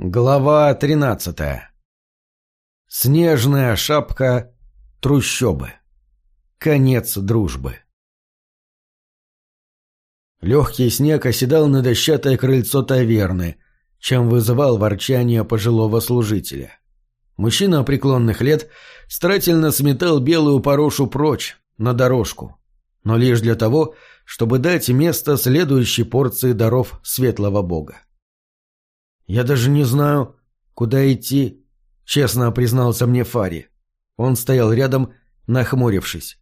Глава 13. Снежная шапка трущобы. Конец дружбы. Легкий снег оседал на дощатое крыльцо таверны, чем вызывал ворчание пожилого служителя. Мужчина преклонных лет старательно сметал белую порошу прочь, на дорожку, но лишь для того, чтобы дать место следующей порции даров светлого бога. «Я даже не знаю, куда идти», — честно признался мне Фари. Он стоял рядом, нахмурившись.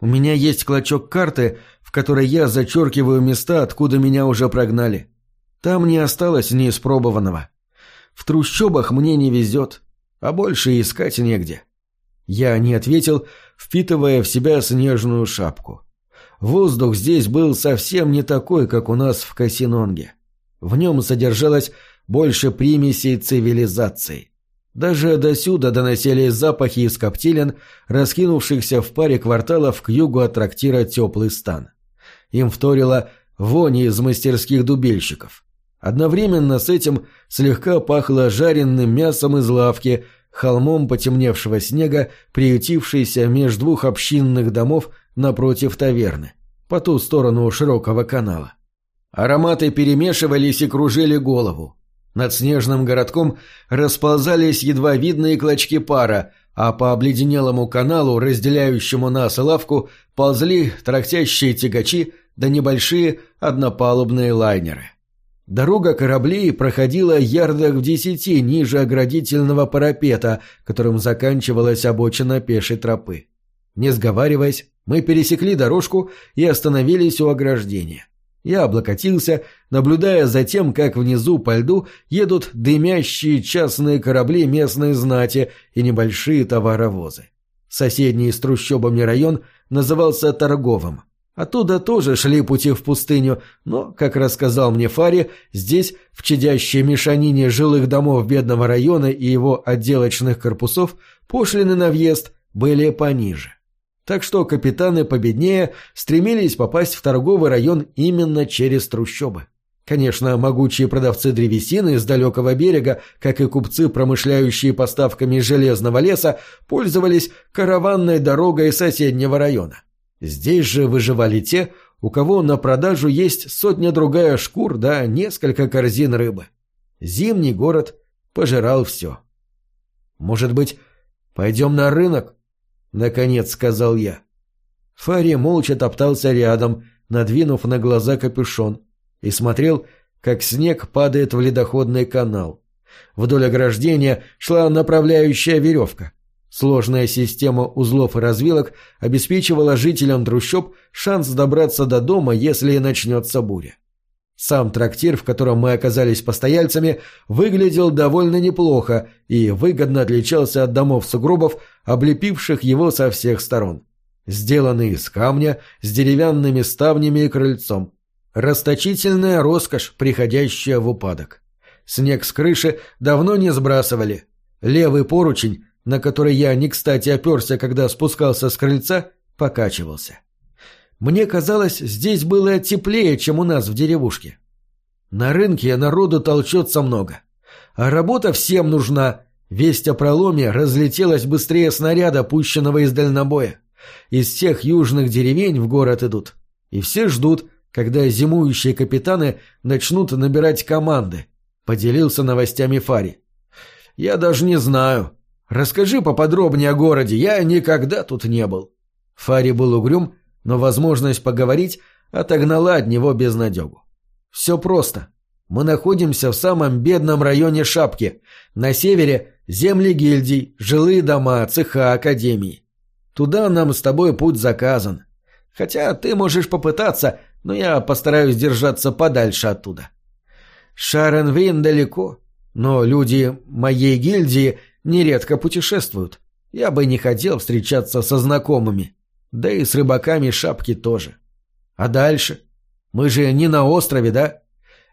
«У меня есть клочок карты, в которой я зачеркиваю места, откуда меня уже прогнали. Там не осталось неиспробованного. В трущобах мне не везет, а больше искать негде». Я не ответил, впитывая в себя снежную шапку. Воздух здесь был совсем не такой, как у нас в Касинонге. В нем содержалась больше примесей цивилизации. Даже досюда доносились запахи из коптилен, раскинувшихся в паре кварталов к югу от трактира «Теплый стан». Им вторила вони из мастерских дубельщиков. Одновременно с этим слегка пахло жареным мясом из лавки, холмом потемневшего снега, приютившийся меж двух общинных домов напротив таверны, по ту сторону широкого канала. Ароматы перемешивались и кружили голову. Над снежным городком расползались едва видные клочки пара, а по обледенелому каналу, разделяющему нас и лавку, ползли трактящие тягачи да небольшие однопалубные лайнеры. Дорога кораблей проходила ярдах в десяти ниже оградительного парапета, которым заканчивалась обочина пешей тропы. Не сговариваясь, мы пересекли дорожку и остановились у ограждения. Я облокотился, наблюдая за тем, как внизу по льду едут дымящие частные корабли местной знати и небольшие товаровозы. Соседний с трущобами район назывался Торговым. Оттуда тоже шли пути в пустыню, но, как рассказал мне Фари, здесь, в чадящей мешанине жилых домов бедного района и его отделочных корпусов, пошлины на въезд были пониже. Так что капитаны победнее стремились попасть в торговый район именно через трущобы. Конечно, могучие продавцы древесины из далекого берега, как и купцы, промышляющие поставками железного леса, пользовались караванной дорогой соседнего района. Здесь же выживали те, у кого на продажу есть сотня-другая шкур да несколько корзин рыбы. Зимний город пожирал все. «Может быть, пойдем на рынок?» — наконец сказал я. Фарри молча топтался рядом, надвинув на глаза капюшон, и смотрел, как снег падает в ледоходный канал. Вдоль ограждения шла направляющая веревка. Сложная система узлов и развилок обеспечивала жителям трущоб шанс добраться до дома, если начнется буря. Сам трактир, в котором мы оказались постояльцами, выглядел довольно неплохо и выгодно отличался от домов сугробов, облепивших его со всех сторон. Сделанный из камня, с деревянными ставнями и крыльцом. Расточительная роскошь, приходящая в упадок. Снег с крыши давно не сбрасывали. Левый поручень, на который я не кстати оперся, когда спускался с крыльца, покачивался. Мне казалось, здесь было теплее, чем у нас в деревушке. На рынке народу толчется много. А работа всем нужна. Весть о проломе разлетелась быстрее снаряда, пущенного из дальнобоя. Из всех южных деревень в город идут. И все ждут, когда зимующие капитаны начнут набирать команды. Поделился новостями Фари. Я даже не знаю. Расскажи поподробнее о городе, я никогда тут не был. Фари был угрюм но возможность поговорить отогнала от него безнадегу. Все просто. Мы находимся в самом бедном районе Шапки. На севере земли гильдий, жилые дома, цеха, академии. Туда нам с тобой путь заказан. Хотя ты можешь попытаться, но я постараюсь держаться подальше оттуда. Шаренвейн далеко, но люди моей гильдии нередко путешествуют. Я бы не хотел встречаться со знакомыми. Да и с рыбаками шапки тоже. А дальше? Мы же не на острове, да?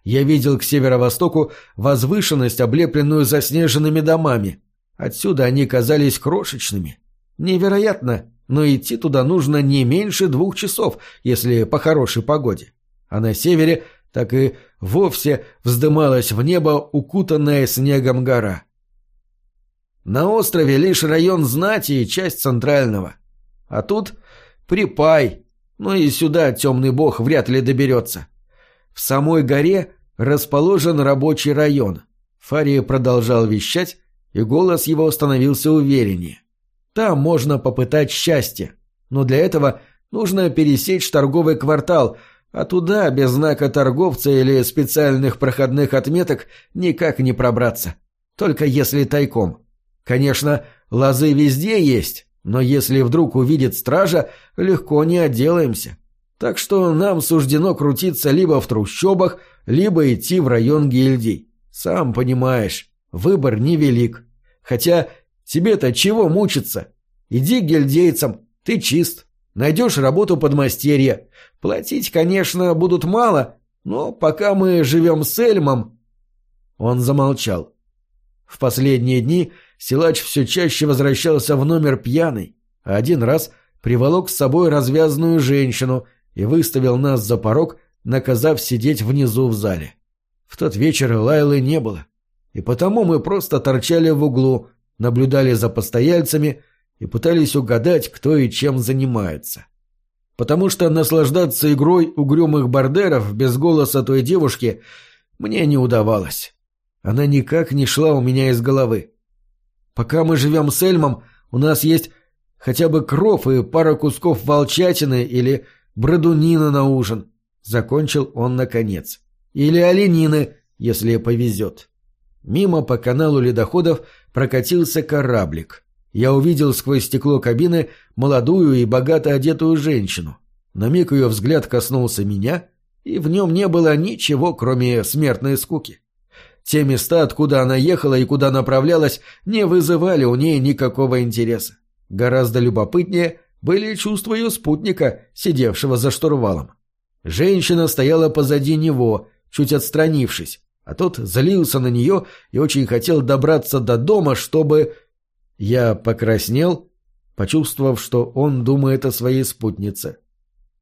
Я видел к северо-востоку возвышенность, облепленную заснеженными домами. Отсюда они казались крошечными. Невероятно, но идти туда нужно не меньше двух часов, если по хорошей погоде. А на севере так и вовсе вздымалась в небо укутанная снегом гора. На острове лишь район знати и часть центрального. А тут припай, но и сюда темный бог вряд ли доберется. В самой горе расположен рабочий район. Фария продолжал вещать, и голос его становился увереннее. Там можно попытать счастье, но для этого нужно пересечь торговый квартал, а туда без знака торговца или специальных проходных отметок никак не пробраться. Только если тайком. Конечно, лозы везде есть, но если вдруг увидит стража, легко не отделаемся. Так что нам суждено крутиться либо в трущобах, либо идти в район гильдий. Сам понимаешь, выбор невелик. Хотя тебе-то чего мучиться? Иди к гильдейцам, ты чист. Найдешь работу подмастерья. Платить, конечно, будут мало, но пока мы живем с Эльмом...» Он замолчал. В последние дни силач все чаще возвращался в номер пьяный, а один раз приволок с собой развязанную женщину и выставил нас за порог, наказав сидеть внизу в зале. В тот вечер Лайлы не было, и потому мы просто торчали в углу, наблюдали за постояльцами и пытались угадать, кто и чем занимается. Потому что наслаждаться игрой угрюмых бордеров без голоса той девушки мне не удавалось. Она никак не шла у меня из головы. Пока мы живем с Эльмом, у нас есть хотя бы кров и пара кусков волчатины или брадунина на ужин. Закончил он наконец. Или оленины, если повезет. Мимо по каналу ледоходов прокатился кораблик. Я увидел сквозь стекло кабины молодую и богато одетую женщину. На миг ее взгляд коснулся меня, и в нем не было ничего, кроме смертной скуки. Те места, откуда она ехала и куда направлялась, не вызывали у ней никакого интереса. Гораздо любопытнее были чувства ее спутника, сидевшего за штурвалом. Женщина стояла позади него, чуть отстранившись, а тот залился на нее и очень хотел добраться до дома, чтобы... Я покраснел, почувствовав, что он думает о своей спутнице.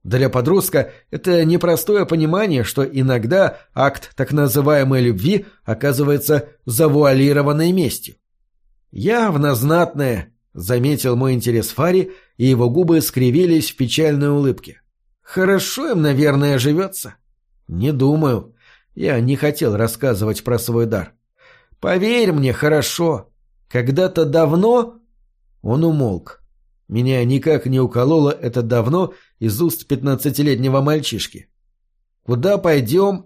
Для подростка это непростое понимание, что иногда акт так называемой любви оказывается завуалированной местью. Явно знатная, заметил мой интерес Фари, и его губы скривились в печальной улыбке. Хорошо им, наверное, живется. Не думаю. Я не хотел рассказывать про свой дар. Поверь мне, хорошо. Когда-то давно... Он умолк. Меня никак не укололо это давно из уст пятнадцатилетнего мальчишки. «Куда пойдем?»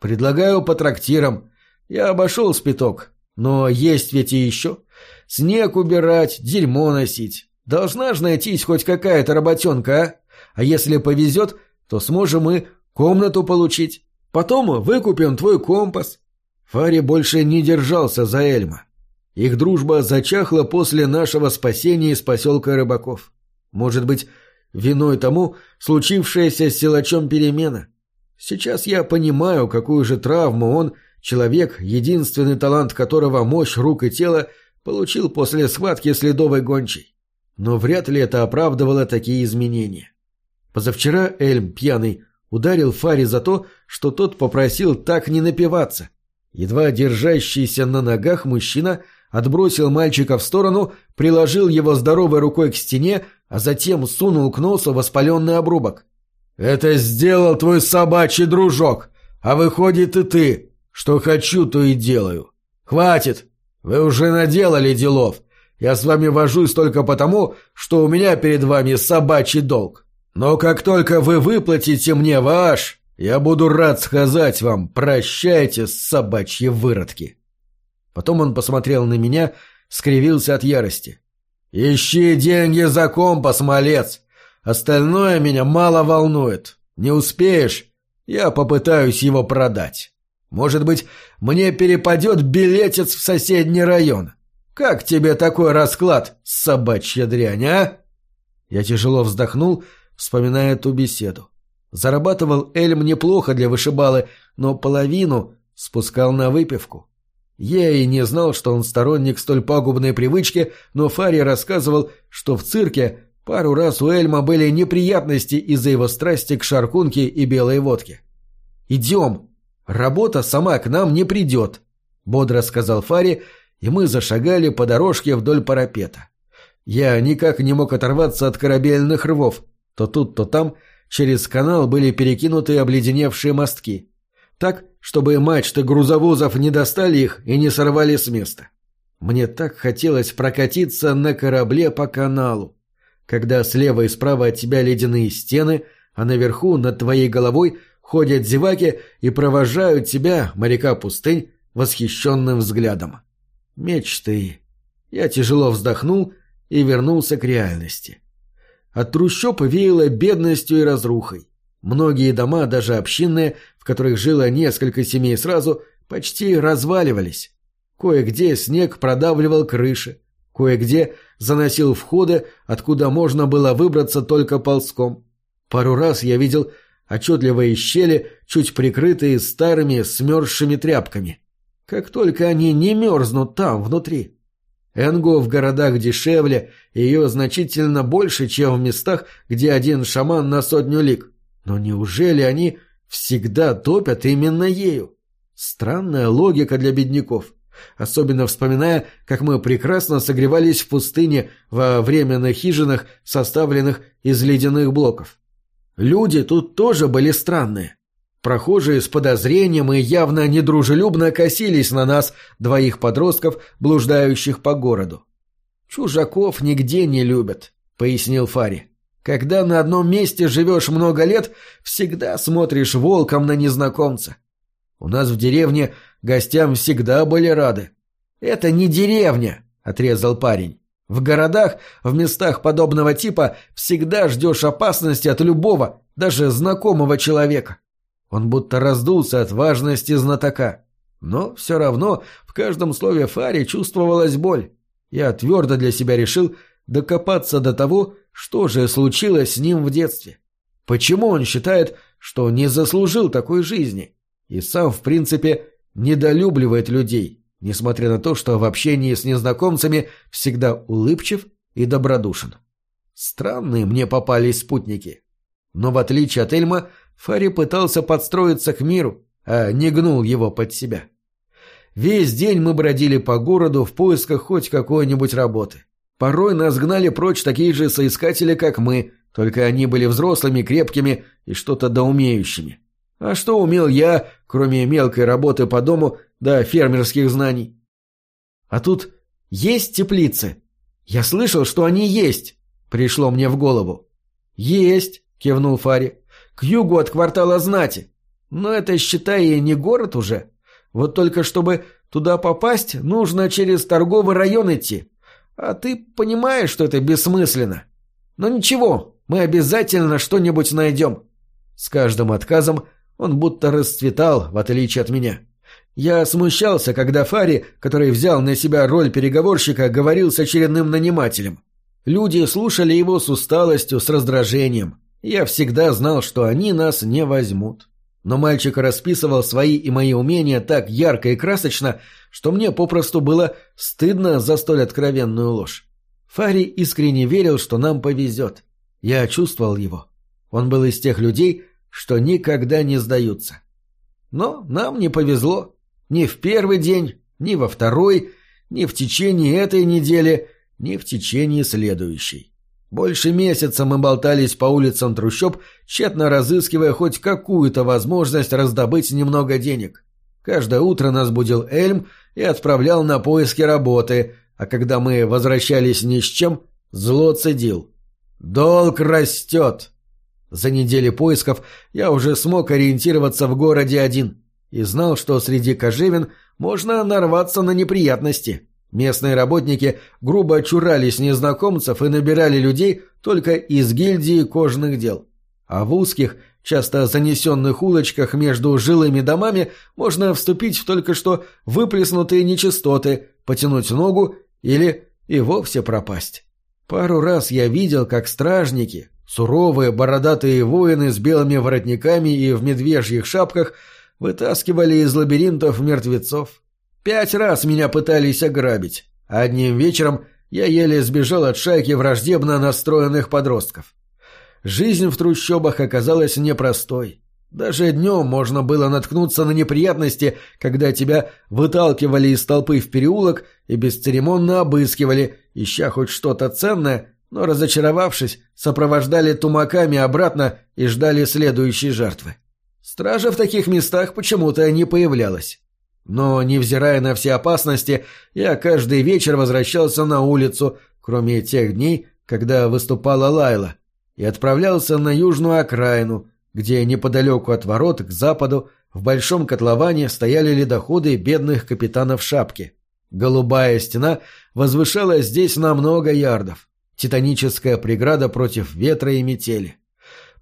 «Предлагаю по трактирам. Я обошел спиток. Но есть ведь и еще. Снег убирать, дерьмо носить. Должна же найтись хоть какая-то работенка, а? А если повезет, то сможем и комнату получить. Потом выкупим твой компас». Фари больше не держался за Эльма. Их дружба зачахла после нашего спасения из поселка рыбаков. Может быть, виной тому случившаяся с силачом перемена. Сейчас я понимаю, какую же травму он, человек, единственный талант которого мощь рук и тела, получил после схватки с ледовой гончей. Но вряд ли это оправдывало такие изменения. Позавчера Эльм, пьяный, ударил Фари за то, что тот попросил так не напиваться. Едва держащийся на ногах мужчина – отбросил мальчика в сторону, приложил его здоровой рукой к стене, а затем сунул к носу воспаленный обрубок. «Это сделал твой собачий дружок, а выходит и ты. Что хочу, то и делаю. Хватит! Вы уже наделали делов. Я с вами вожусь только потому, что у меня перед вами собачий долг. Но как только вы выплатите мне ваш, я буду рад сказать вам «прощайте, собачьи выродки». Потом он посмотрел на меня, скривился от ярости. «Ищи деньги за компас, малец! Остальное меня мало волнует. Не успеешь, я попытаюсь его продать. Может быть, мне перепадет билетец в соседний район. Как тебе такой расклад, собачья дрянь, а?» Я тяжело вздохнул, вспоминая ту беседу. Зарабатывал Эльм неплохо для вышибалы, но половину спускал на выпивку. Я и не знал, что он сторонник столь пагубной привычки, но Фари рассказывал, что в цирке пару раз у Эльма были неприятности из-за его страсти к шаркунке и белой водке. «Идем!» — работа сама к нам не придет», — бодро сказал Фари, и мы зашагали по дорожке вдоль парапета. Я никак не мог оторваться от корабельных рвов. То тут, то там через канал были перекинуты обледеневшие мостки. Так, чтобы мачты грузовозов не достали их и не сорвали с места. Мне так хотелось прокатиться на корабле по каналу. Когда слева и справа от тебя ледяные стены, а наверху, над твоей головой, ходят зеваки и провожают тебя, моряка пустынь, восхищенным взглядом. Мечты. Я тяжело вздохнул и вернулся к реальности. От трущоб веяло бедностью и разрухой. Многие дома, даже общинные, в которых жило несколько семей сразу, почти разваливались. Кое-где снег продавливал крыши, кое-где заносил входы, откуда можно было выбраться только ползком. Пару раз я видел отчетливые щели, чуть прикрытые старыми смерзшими тряпками. Как только они не мерзнут там, внутри. Энго в городах дешевле, ее значительно больше, чем в местах, где один шаман на сотню лик. Но неужели они всегда топят именно ею? Странная логика для бедняков. Особенно вспоминая, как мы прекрасно согревались в пустыне во временных хижинах, составленных из ледяных блоков. Люди тут тоже были странные. Прохожие с подозрением и явно недружелюбно косились на нас, двоих подростков, блуждающих по городу. «Чужаков нигде не любят», — пояснил Фари. «Когда на одном месте живешь много лет, всегда смотришь волком на незнакомца. У нас в деревне гостям всегда были рады». «Это не деревня», — отрезал парень. «В городах, в местах подобного типа, всегда ждешь опасности от любого, даже знакомого человека. Он будто раздулся от важности знатока. Но все равно в каждом слове Фари чувствовалась боль. Я твердо для себя решил докопаться до того, что же случилось с ним в детстве. Почему он считает, что не заслужил такой жизни? И сам, в принципе, недолюбливает людей, несмотря на то, что в общении с незнакомцами всегда улыбчив и добродушен. Странные мне попались спутники. Но в отличие от Эльма, Фари пытался подстроиться к миру, а не гнул его под себя. Весь день мы бродили по городу в поисках хоть какой-нибудь работы. Порой нас гнали прочь такие же соискатели, как мы, только они были взрослыми, крепкими и что-то доумеющими. А что умел я, кроме мелкой работы по дому да фермерских знаний? А тут есть теплицы. Я слышал, что они есть, пришло мне в голову. Есть, кивнул Фари к югу от квартала знати. Но это, считай, и не город уже. Вот только чтобы туда попасть, нужно через торговый район идти. А ты понимаешь, что это бессмысленно. Но ничего, мы обязательно что-нибудь найдем. С каждым отказом он будто расцветал, в отличие от меня. Я смущался, когда Фари, который взял на себя роль переговорщика, говорил с очередным нанимателем. Люди слушали его с усталостью, с раздражением. Я всегда знал, что они нас не возьмут. Но мальчик расписывал свои и мои умения так ярко и красочно, что мне попросту было стыдно за столь откровенную ложь. Фари искренне верил, что нам повезет. Я чувствовал его. Он был из тех людей, что никогда не сдаются. Но нам не повезло. Ни в первый день, ни во второй, ни в течение этой недели, ни в течение следующей. Больше месяца мы болтались по улицам трущоб, тщетно разыскивая хоть какую-то возможность раздобыть немного денег. Каждое утро нас будил Эльм и отправлял на поиски работы, а когда мы возвращались ни с чем, зло цедил. «Долг растет!» За недели поисков я уже смог ориентироваться в городе один и знал, что среди кожевин можно нарваться на неприятности. Местные работники грубо очурались незнакомцев и набирали людей только из гильдии кожных дел. А в узких, часто занесенных улочках между жилыми домами можно вступить в только что выплеснутые нечистоты, потянуть ногу или и вовсе пропасть. Пару раз я видел, как стражники, суровые бородатые воины с белыми воротниками и в медвежьих шапках, вытаскивали из лабиринтов мертвецов. Пять раз меня пытались ограбить, одним вечером я еле сбежал от шайки враждебно настроенных подростков. Жизнь в трущобах оказалась непростой. Даже днем можно было наткнуться на неприятности, когда тебя выталкивали из толпы в переулок и бесцеремонно обыскивали, ища хоть что-то ценное, но, разочаровавшись, сопровождали тумаками обратно и ждали следующей жертвы. Стража в таких местах почему-то не появлялась. Но, невзирая на все опасности, я каждый вечер возвращался на улицу, кроме тех дней, когда выступала Лайла, и отправлялся на южную окраину, где неподалеку от ворот к западу в большом котловане стояли ледоходы бедных капитанов шапки. Голубая стена возвышалась здесь на много ярдов. Титаническая преграда против ветра и метели.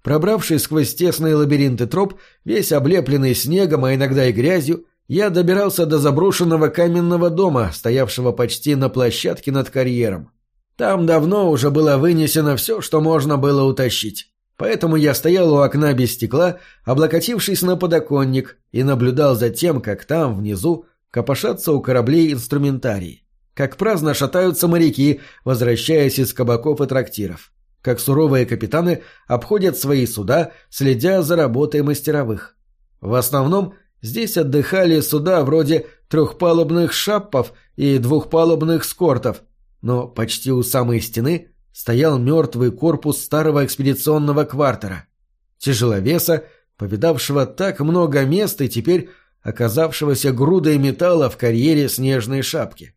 Пробравшись сквозь тесные лабиринты троп, весь облепленный снегом, а иногда и грязью, я добирался до заброшенного каменного дома, стоявшего почти на площадке над карьером. Там давно уже было вынесено все, что можно было утащить. Поэтому я стоял у окна без стекла, облокотившись на подоконник, и наблюдал за тем, как там, внизу, копошатся у кораблей инструментарии. Как праздно шатаются моряки, возвращаясь из кабаков и трактиров. Как суровые капитаны обходят свои суда, следя за работой мастеровых. В основном здесь отдыхали суда вроде трехпалубных шаппов и двухпалубных скортов, но почти у самой стены стоял мертвый корпус старого экспедиционного квартера. Тяжеловеса, повидавшего так много мест и теперь оказавшегося грудой металла в карьере снежной шапки.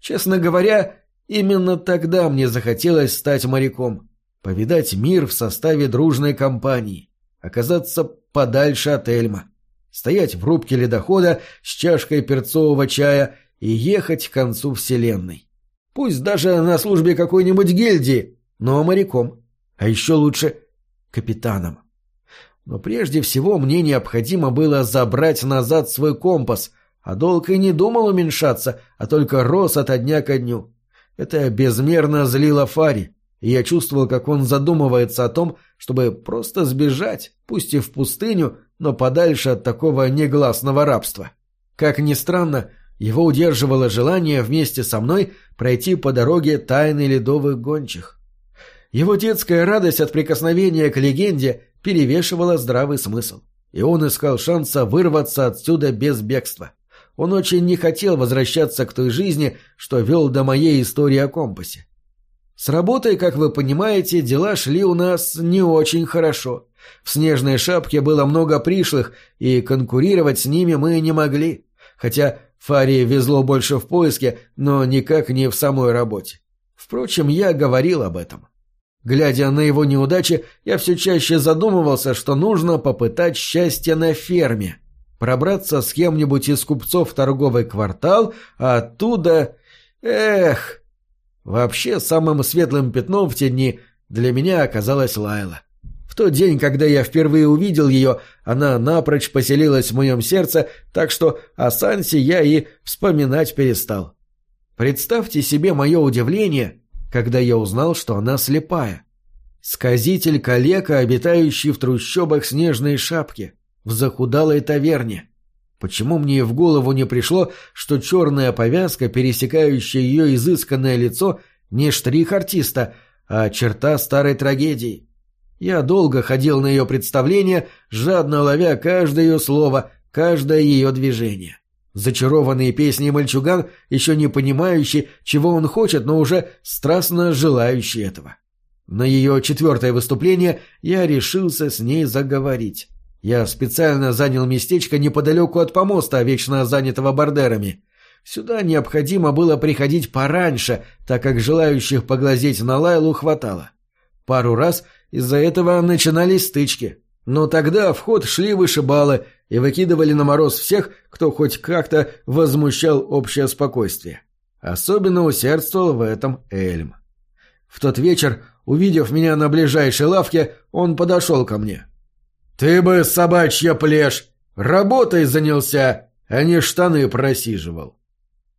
Честно говоря, именно тогда мне захотелось стать моряком, повидать мир в составе дружной компании, оказаться подальше от Эльма, стоять в рубке ледохода с чашкой перцового чая и ехать к концу вселенной. Пусть даже на службе какой-нибудь гильдии, но моряком. А еще лучше капитаном. Но прежде всего мне необходимо было забрать назад свой компас, а долг и не думал уменьшаться, а только рос ото дня ко дню. Это безмерно злило Фари, и я чувствовал, как он задумывается о том, чтобы просто сбежать, пусть и в пустыню, но подальше от такого негласного рабства. Как ни странно, его удерживало желание вместе со мной пройти по дороге тайны ледовых гончих. Его детская радость от прикосновения к легенде перевешивала здравый смысл, и он искал шанса вырваться отсюда без бегства. Он очень не хотел возвращаться к той жизни, что вел до моей истории о компасе. С работой, как вы понимаете, дела шли у нас не очень хорошо. В снежной шапке было много пришлых, и конкурировать с ними мы не могли. Хотя Фарии везло больше в поиске, но никак не в самой работе. Впрочем, я говорил об этом. Глядя на его неудачи, я все чаще задумывался, что нужно попытать счастье на ферме. Пробраться с кем-нибудь из купцов в торговый квартал, а оттуда... Эх! Вообще, самым светлым пятном в те дни для меня оказалась Лайла тот день, когда я впервые увидел ее, она напрочь поселилась в моем сердце, так что о Сансе я и вспоминать перестал. Представьте себе мое удивление, когда я узнал, что она слепая. Сказитель-калека, обитающий в трущобах снежной шапки, в захудалой таверне. Почему мне в голову не пришло, что черная повязка, пересекающая ее изысканное лицо, не штрих артиста, а черта старой трагедии? Я долго ходил на ее представление, жадно ловя каждое ее слово, каждое ее движение. Зачарованный песней мальчуган, еще не понимающий, чего он хочет, но уже страстно желающий этого. На ее четвертое выступление я решился с ней заговорить. Я специально занял местечко неподалеку от помоста, вечно занятого бардерами. Сюда необходимо было приходить пораньше, так как желающих поглазеть на Лайлу хватало. Пару раз из-за этого начинались стычки. Но тогда в ход шли вышибалы и выкидывали на мороз всех, кто хоть как-то возмущал общее спокойствие. Особенно усердствовал в этом Эльм. В тот вечер, увидев меня на ближайшей лавке, он подошел ко мне. «Ты бы, собачья плешь, работой занялся, а не штаны просиживал».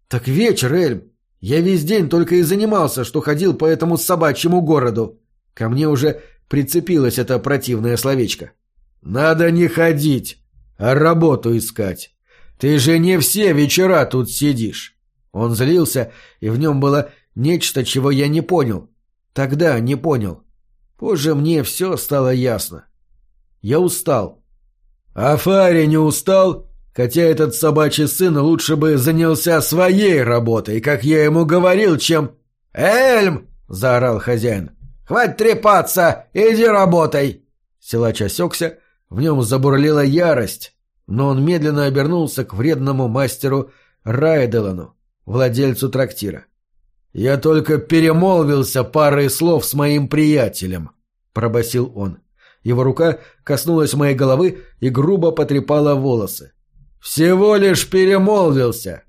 «Так вечер, Эльм. Я весь день только и занимался, что ходил по этому собачьему городу. Ко мне уже прицепилось это противное словечко. «Надо не ходить, а работу искать. Ты же не все вечера тут сидишь». Он злился, и в нем было нечто, чего я не понял. Тогда не понял. Позже мне все стало ясно. Я устал. «А Фари не устал? Хотя этот собачий сын лучше бы занялся своей работой, как я ему говорил, чем...» «Эльм!» — заорал хозяин. «Хватит трепаться! Иди работай!» Силач осекся, в нем забурлила ярость, но он медленно обернулся к вредному мастеру Райделану, владельцу трактира. «Я только перемолвился парой слов с моим приятелем», — пробасил он. Его рука коснулась моей головы и грубо потрепала волосы. «Всего лишь перемолвился!»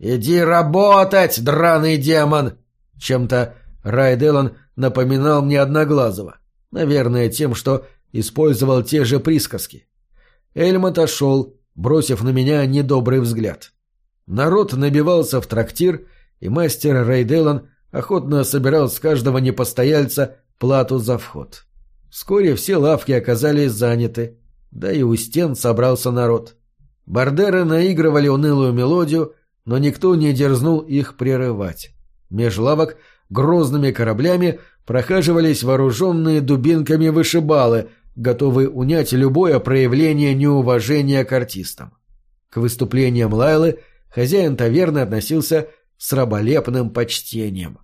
«Иди работать, драный демон!» Чем-то Райделан напоминал мне Одноглазого. Наверное, тем, что использовал те же присказки. Эльм отошел, бросив на меня недобрый взгляд. Народ набивался в трактир, и мастер Рейделан охотно собирал с каждого непостояльца плату за вход. Вскоре все лавки оказались заняты, да и у стен собрался народ. Бардеры наигрывали унылую мелодию, но никто не дерзнул их прерывать. Меж лавок грозными кораблями прохаживались вооруженные дубинками вышибалы, готовые унять любое проявление неуважения к артистам. К выступлениям Лайлы хозяин таверны относился с раболепным почтением.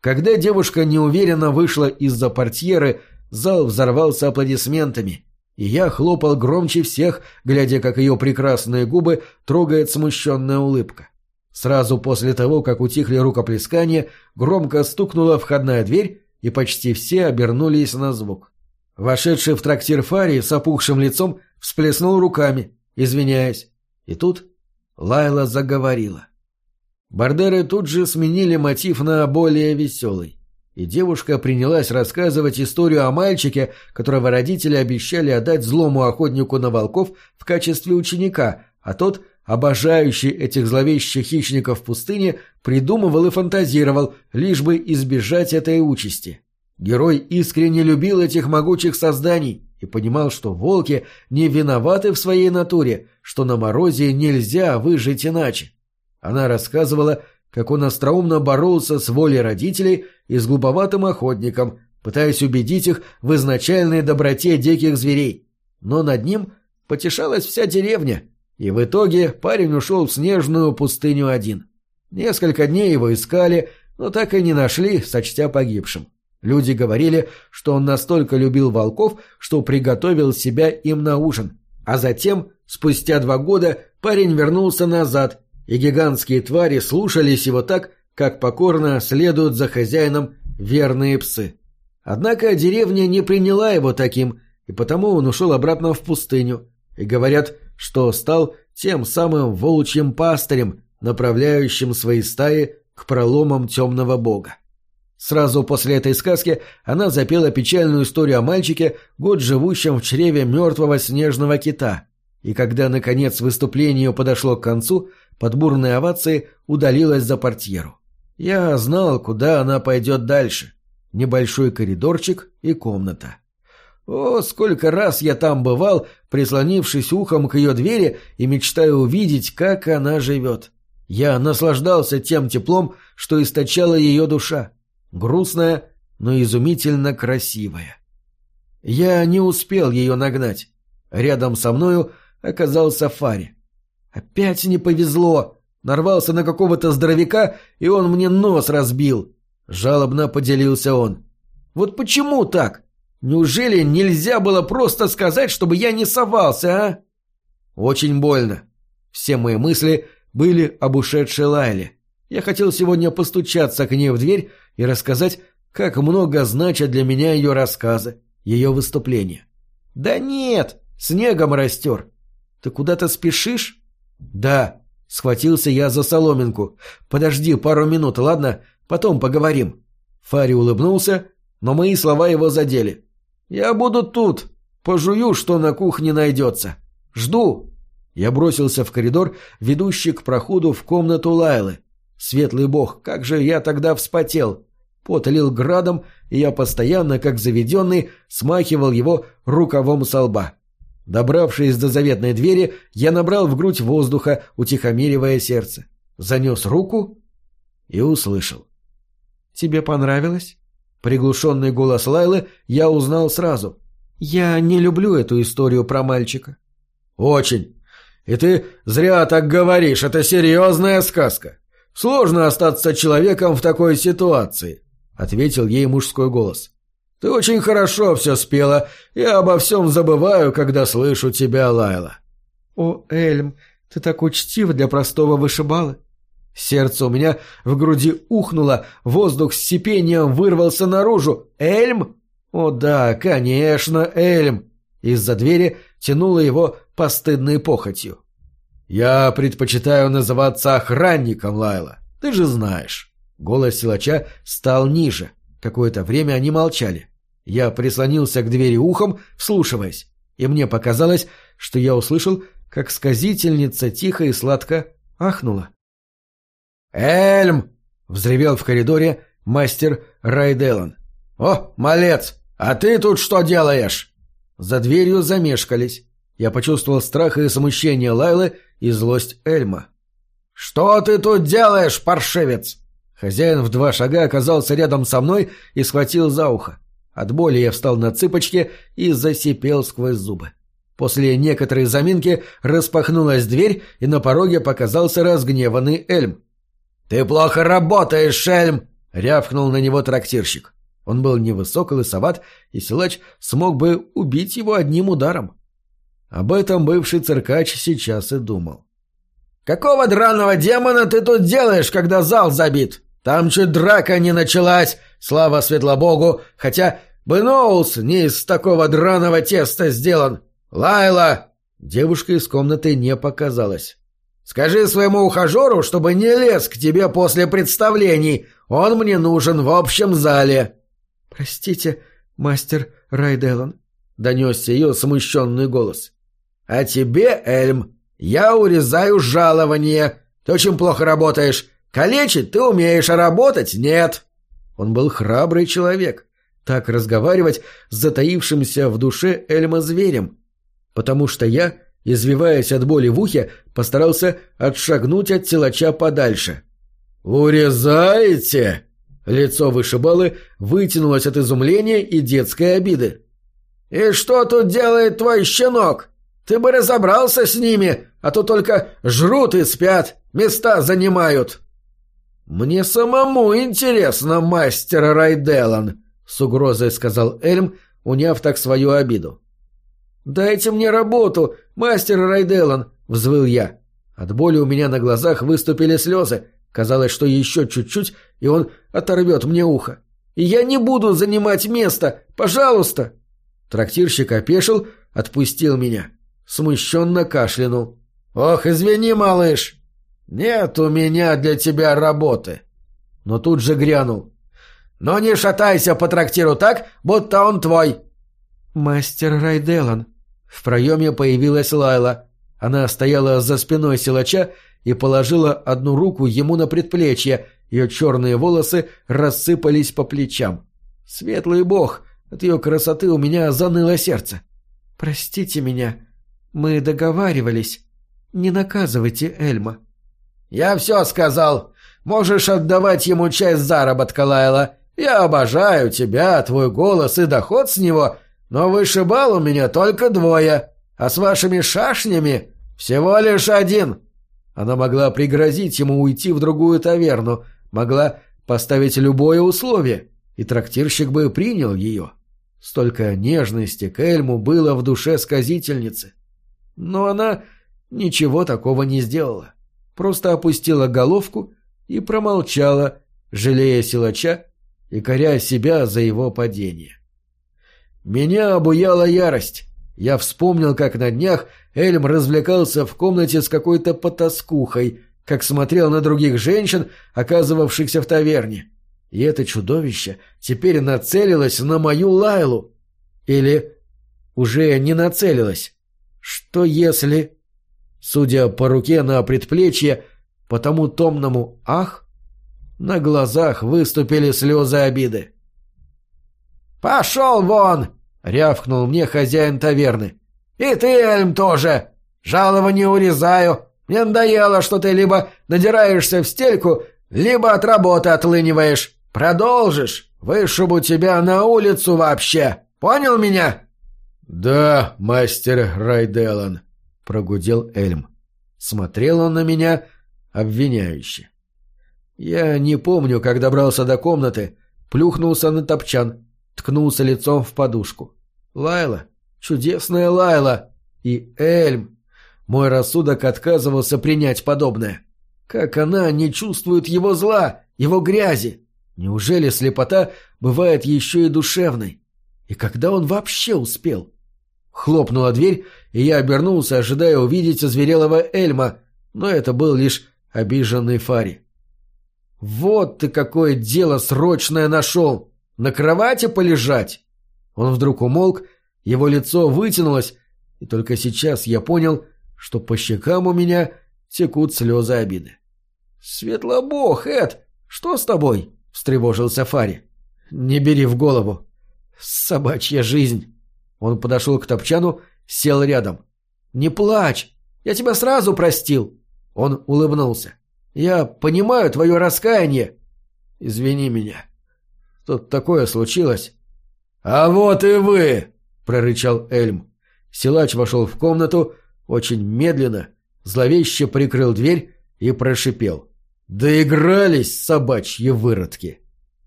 Когда девушка неуверенно вышла из-за портьеры, зал взорвался аплодисментами, и я хлопал громче всех, глядя, как ее прекрасные губы трогает смущенная улыбка. Сразу после того, как утихли рукоплескания, громко стукнула входная дверь, и почти все обернулись на звук. Вошедший в трактир Фари с опухшим лицом всплеснул руками, извиняясь. И тут Лайла заговорила. Бардеры тут же сменили мотив на более веселый. И девушка принялась рассказывать историю о мальчике, которого родители обещали отдать злому охотнику на волков в качестве ученика, а тот – обожающий этих зловещих хищников в пустыне, придумывал и фантазировал, лишь бы избежать этой участи. Герой искренне любил этих могучих созданий и понимал, что волки не виноваты в своей натуре, что на морозе нельзя выжить иначе. Она рассказывала, как он остроумно боролся с волей родителей и с глуповатым охотником, пытаясь убедить их в изначальной доброте диких зверей. Но над ним потешалась вся деревня, и в итоге парень ушел в снежную пустыню один. Несколько дней его искали, но так и не нашли, сочтя погибшим. Люди говорили, что он настолько любил волков, что приготовил себя им на ужин. А затем, спустя два года, парень вернулся назад, и гигантские твари слушались его так, как покорно следуют за хозяином верные псы. Однако деревня не приняла его таким, и потому он ушел обратно в пустыню. И говорят, что стал тем самым волчьим пастырем, направляющим свои стаи к проломам темного бога. Сразу после этой сказки она запела печальную историю о мальчике, год живущем в чреве мертвого снежного кита. И когда, наконец, выступление подошло к концу, под бурные овации удалилась за портьеру. Я знал, куда она пойдет дальше. Небольшой коридорчик и комната. О, сколько раз я там бывал, прислонившись ухом к ее двери и мечтая увидеть, как она живет. Я наслаждался тем теплом, что источала ее душа. Грустная, но изумительно красивая. Я не успел ее нагнать. Рядом со мною оказался Фари. Опять не повезло. Нарвался на какого-то здоровяка, и он мне нос разбил. Жалобно поделился он. Вот почему так? Неужели нельзя было просто сказать, чтобы я не совался, а? Очень больно. Все мои мысли были об ушедшей Лайле. Я хотел сегодня постучаться к ней в дверь и рассказать, как много значат для меня ее рассказы, ее выступления. «Да нет, снегом растер. Ты куда-то спешишь?» «Да», — схватился я за соломинку. «Подожди пару минут, ладно? Потом поговорим». Фари улыбнулся, но мои слова его задели. «Я буду тут. Пожую, что на кухне найдется. Жду». Я бросился в коридор, ведущий к проходу в комнату Лайлы. Светлый бог, как же я тогда вспотел. Пот лил градом, и я постоянно, как заведенный, смахивал его рукавом со лба. Добравшись до заветной двери, я набрал в грудь воздуха, утихомиривая сердце. Занес руку и услышал. «Тебе понравилось?» Приглушенный голос Лайлы я узнал сразу. «Я не люблю эту историю про мальчика. Очень. И ты зря так говоришь, это серьезная сказка. Сложно остаться человеком в такой ситуации, ответил ей мужской голос. Ты очень хорошо все спела, я обо всем забываю, когда слышу тебя, Лайла. О, Эльм, ты так учтив для простого вышибалы. Сердце у меня в груди ухнуло, воздух с сипением вырвался наружу. Эльм? О да, конечно, Эльм. Из-за двери тянуло его постыдной похотью. «Я предпочитаю называться охранником, Лайла. Ты же знаешь». Голос силача стал ниже. Какое-то время они молчали. Я прислонился к двери ухом, вслушиваясь, и мне показалось, что я услышал, как сказительница тихо и сладко ахнула. «Эльм!» — взревел в коридоре мастер Райделан. «О, малец! А ты тут что делаешь?» За дверью замешкались. Я почувствовал страх и смущение Лайлы и злость Эльма. «Что ты тут делаешь, паршивец?» Хозяин в два шага оказался рядом со мной и схватил за ухо. От боли я встал на цыпочки и засипел сквозь зубы. После некоторой заминки распахнулась дверь, и на пороге показался разгневанный Эльм. «Ты плохо работаешь, Эльм!» — рявкнул на него трактирщик. Он был невысок и лысоват, и силач смог бы убить его одним ударом. Об этом бывший циркач сейчас и думал. «Какого драного демона ты тут делаешь, когда зал забит? Там чуть драка не началась, слава светлобогу, хотя Беноулс не из такого драного теста сделан. Лайла!» Девушка из комнаты не показалась. «Скажи своему ухажеру, чтобы не лез к тебе после представлений. Он мне нужен в общем зале». «Простите, мастер Райделон», — донесся ее смущенный голос. «А тебе, Эльм, я урезаю жалование. Ты очень плохо работаешь. Калечить ты умеешь, а работать нет». Он был храбрый человек. Так разговаривать с затаившимся в душе Эльма зверем. Потому что я, извиваясь от боли в ухе, постарался отшагнуть от силача подальше. «Урезаете?» Лицо вышибалы вытянулось от изумления и детской обиды. «И что тут делает твой щенок? Ты бы разобрался с ними, а то только жрут и спят, места занимают». «Мне самому интересно, мастер Райделан», — с угрозой сказал Эльм, уняв так свою обиду. «Дайте мне работу, мастер Райделан», — взвыл я. От боли у меня на глазах выступили слезы. Казалось, что еще чуть-чуть, и он оторвет мне ухо. «И я не буду занимать место! Пожалуйста!» Трактирщик опешил, отпустил меня смущенно кашлянул. «Ох, извини, малыш, нет у меня для тебя работы». Но тут же грянул. «Но не шатайся по трактиру так, будто он твой». «Мастер Райделан». В проеме появилась Лайла. Она стояла за спиной силача и положила одну руку ему на предплечье, ее черные волосы рассыпались по плечам. Светлый бог, от ее красоты у меня заныло сердце. «Простите меня», «Мы договаривались. Не наказывайте Эльма». «Я все сказал. Можешь отдавать ему часть заработка, Лайла. Я обожаю тебя, твой голос и доход с него, но вышибал у меня только двое, а с вашими шашнями всего лишь один». Она могла пригрозить ему уйти в другую таверну, могла поставить любое условие, и трактирщик бы принял ее. Столько нежности к Эльму было в душе сказительницы. Но она ничего такого не сделала. Просто опустила головку и промолчала, жалея силача и коря себя за его падение. Меня обуяла ярость. Я вспомнил, как на днях Эльм развлекался в комнате с какой-то потаскухой, как смотрел на других женщин, оказывавшихся в таверне. И это чудовище теперь нацелилось на мою Лайлу. Или уже не нацелилось. Что если... Судя по руке на предплечье, по тому томному «ах», на глазах выступили слезы обиды. «Пошел вон!» — рявкнул мне хозяин таверны. «И ты, Эльм, тоже! Жалование урезаю. Мне надоело, что ты либо надираешься в стельку, либо от работы отлыниваешь. Продолжишь, вышибу тебя на улицу вообще. Понял меня?» «Да, мастер Райделан». — прогудел Эльм. Смотрел он на меня обвиняюще. Я не помню, как добрался до комнаты, плюхнулся на топчан, ткнулся лицом в подушку. Лайла, чудесная Лайла и Эльм. Мой рассудок отказывался принять подобное. Как она не чувствует его зла, его грязи? Неужели слепота бывает еще и душевной? И когда он вообще успел? Хлопнула дверь, и я обернулся, ожидая увидеть озверелого Эльма, но это был лишь обиженный Фари. «Вот ты какое дело срочное нашел! На кровати полежать!» Он вдруг умолк, его лицо вытянулось, и только сейчас я понял, что по щекам у меня текут слезы обиды. «Светлобог, Эд, что с тобой?» — встревожился Фари. «Не бери в голову. Собачья жизнь». Он подошел к топчану, сел рядом. «Не плачь! Я тебя сразу простил!» Он улыбнулся. «Я понимаю твое раскаяние. Извини меня. Тут такое случилось». «А вот и вы!» — прорычал Эльм. Силач вошел в комнату, очень медленно, зловеще прикрыл дверь и прошипел. «Доигрались, собачьи выродки!»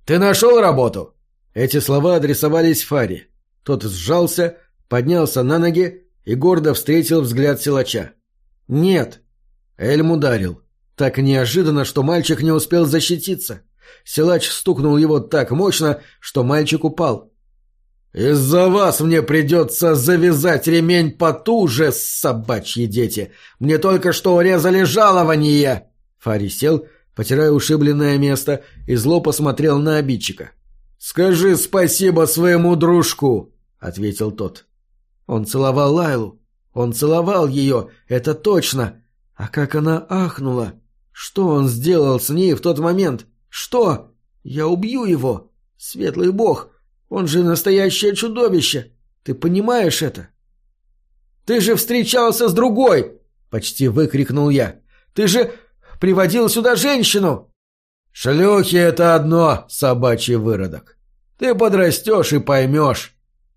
«Ты нашел работу?» Эти слова адресовались Фаре. Тот сжался, поднялся на ноги и гордо встретил взгляд силача. «Нет». Эльм ударил. Так неожиданно, что мальчик не успел защититься. Силач стукнул его так мощно, что мальчик упал. «Из-за вас мне придется завязать ремень потуже, собачьи дети! Мне только что урезали жалование!» Фари сел, потирая ушибленное место, и зло посмотрел на обидчика. «Скажи спасибо своему дружку!» — ответил тот. Он целовал Лайлу. Он целовал ее, это точно. А как она ахнула! Что он сделал с ней в тот момент? Что? Я убью его! Светлый бог! Он же настоящее чудовище! Ты понимаешь это? «Ты же встречался с другой!» — почти выкрикнул я. «Ты же приводил сюда женщину!» «Шлюхи — это одно, собачий выродок. Ты подрастешь и поймешь.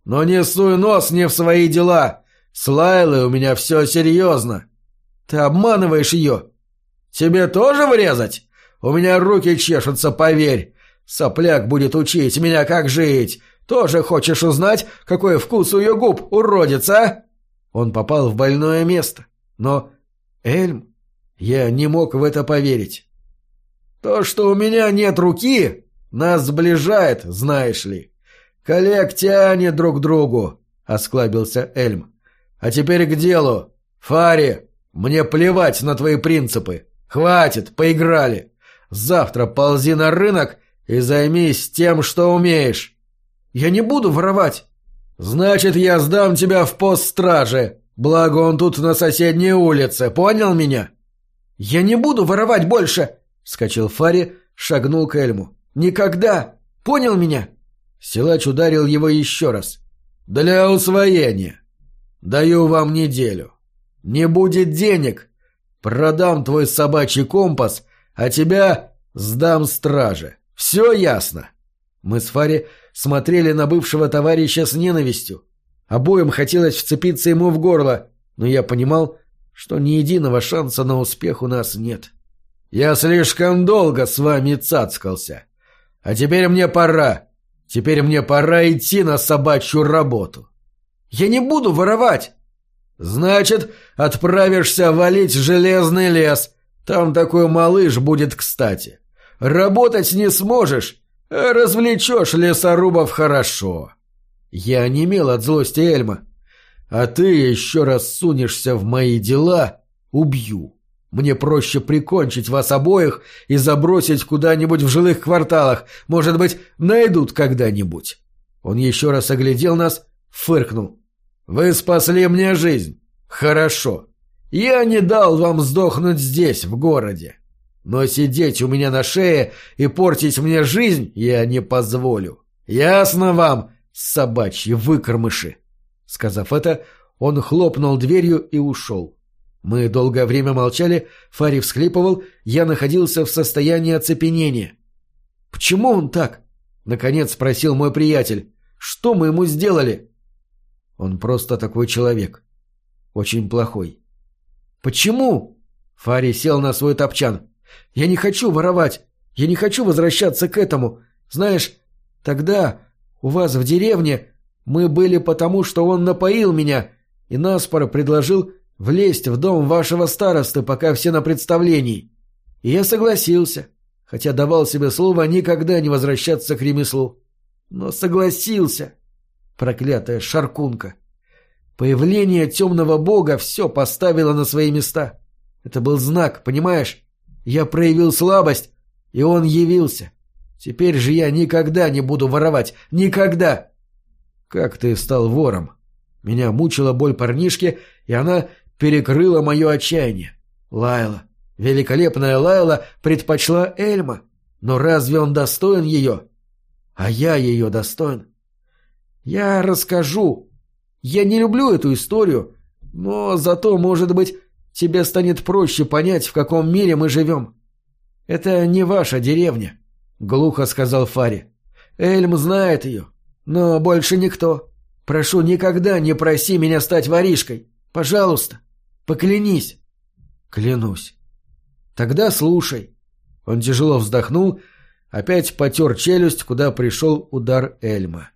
Но не суй нос не в свои дела. С Лайлой у меня все серьезно. Ты обманываешь ее. Тебе тоже врезать? У меня руки чешутся, поверь. Сопляк будет учить меня, как жить. Тоже хочешь узнать, какой вкус у ее губ, уродец, а? Он попал в больное место. Но, Эльм, я не мог в это поверить. То, что у меня нет руки, нас сближает, знаешь ли. Коллег тянет друг другу, — осклабился Эльм. А теперь к делу. Фари, мне плевать на твои принципы. Хватит, поиграли. Завтра ползи на рынок и займись тем, что умеешь. Я не буду воровать. Значит, я сдам тебя в пост стражи. Благо он тут на соседней улице, понял меня? Я не буду воровать больше, вскочил Фари, шагнул к Эльму. Никогда. Понял меня? Силач ударил его еще раз. Для усвоения. Даю вам неделю. Не будет денег. Продам твой собачий компас, а тебя сдам страже. Все ясно?» Мы с Фари смотрели на бывшего товарища с ненавистью. Обоим хотелось вцепиться ему в горло, но я понимал, что ни единого шанса на успех у нас нет. «Я слишком долго с вами цацкался. А теперь мне пора. Теперь мне пора идти на собачью работу». «Я не буду воровать!» «Значит, отправишься валить железный лес. Там такой малыш будет кстати. Работать не сможешь, а развлечешь лесорубов хорошо. Я не имел от злости Эльма. А ты еще раз сунешься в мои дела — убью. Мне проще прикончить вас обоих и забросить куда-нибудь в жилых кварталах. Может быть, найдут когда-нибудь. Он еще раз оглядел нас, фыркнул. Вы спасли мне жизнь. Хорошо. Я не дал вам сдохнуть здесь, в городе. Но сидеть у меня на шее и портить мне жизнь я не позволю. Ясно вам, собачьи выкормыши?» Сказав это, он хлопнул дверью и ушел. Мы долгое время молчали, Фари всхлипывал, я находился в состоянии оцепенения. «Почему он так?» — наконец спросил мой приятель. «Что мы ему сделали?» «Он просто такой человек. Очень плохой. Почему? Фари сел на свой топчан. Я не хочу воровать. Я не хочу возвращаться к этому. Знаешь, тогда у вас в деревне мы были потому, что он напоил меня и наспоро предложил влезть в дом вашего старосты, пока все на представлении. И я согласился, хотя давал себе слово никогда не возвращаться к ремеслу. Но согласился. Проклятая шаркунка. Появление темного бога все поставило на свои места. Это был знак, понимаешь? Я проявил слабость, и он явился. Теперь же я никогда не буду воровать. Никогда! Как ты стал вором? Меня мучила боль парнишки, и она перекрыла мое отчаяние. Лайла, великолепная Лайла предпочла Эльма. Но разве он достоин ее? А я ее достоин. Я расскажу. Я не люблю эту историю, но зато, может быть, тебе станет проще понять, в каком мире мы живем. Это не ваша деревня, — глухо сказал Фари. Эльм знает ее, но больше никто. Прошу, никогда не проси меня стать воришкой. Пожалуйста, поклянись. Клянусь. Тогда слушай. Он тяжело вздохнул Опять потер челюсть, куда пришел удар Эльма.